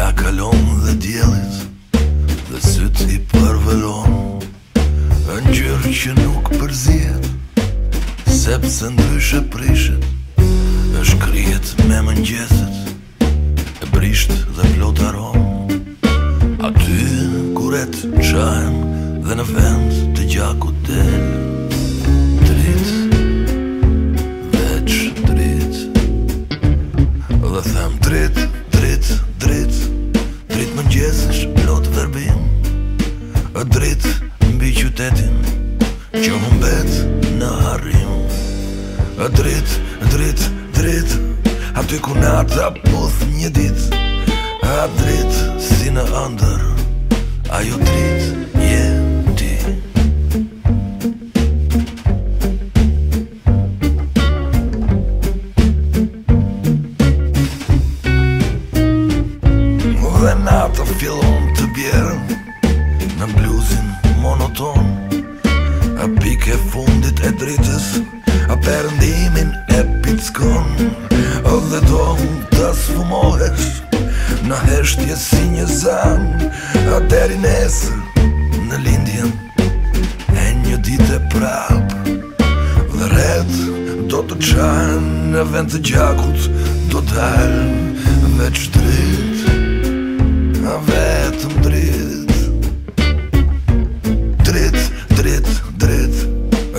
Ja kalon dhe djelit Dhe syt i përvelon Në njërë që nuk përzjet Sepse ndryshe prishet Në shkrijet me mëngjesit, E brisht dhe plot arom Aty kuret qajm Dhe në vend të gjakut delë shërbim E drit mbi qytetin Që mbet në harim E drit, drit, drit Aty ku në ata puth një ditë A drit si në ndër Ajo drit je ti Dhe në ata fillon bjerën Në bluzin monoton A pike fundit e dritës A përëndimin e pizkon O dhe do të sfumohesh Në heshtje si një zan A teri nesë në lindjen E një dite prap Dhe red do të qanë Në vend të gjakut do të halë Dhe qëtë rritë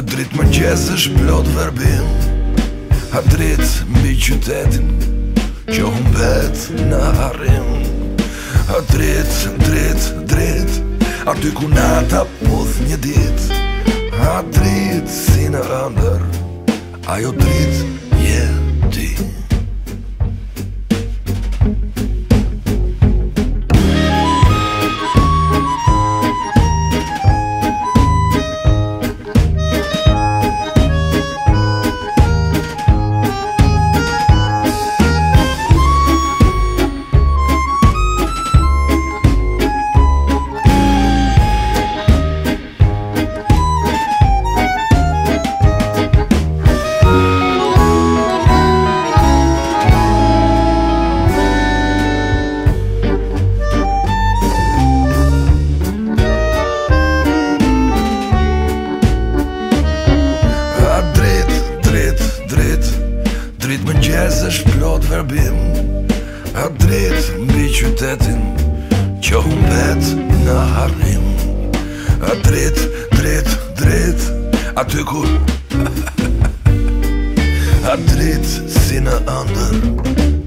Drit më gjesë është blot verbim A drit mbi qytetin Që humbet në harim A drit, drit, drit A ty ku nata puth një dit A drit si në rëndër Ajo dritë plot verbim A drit mbi qytetin Qo humbet në harim A drit, drit, drit A ty kur A drit si në andër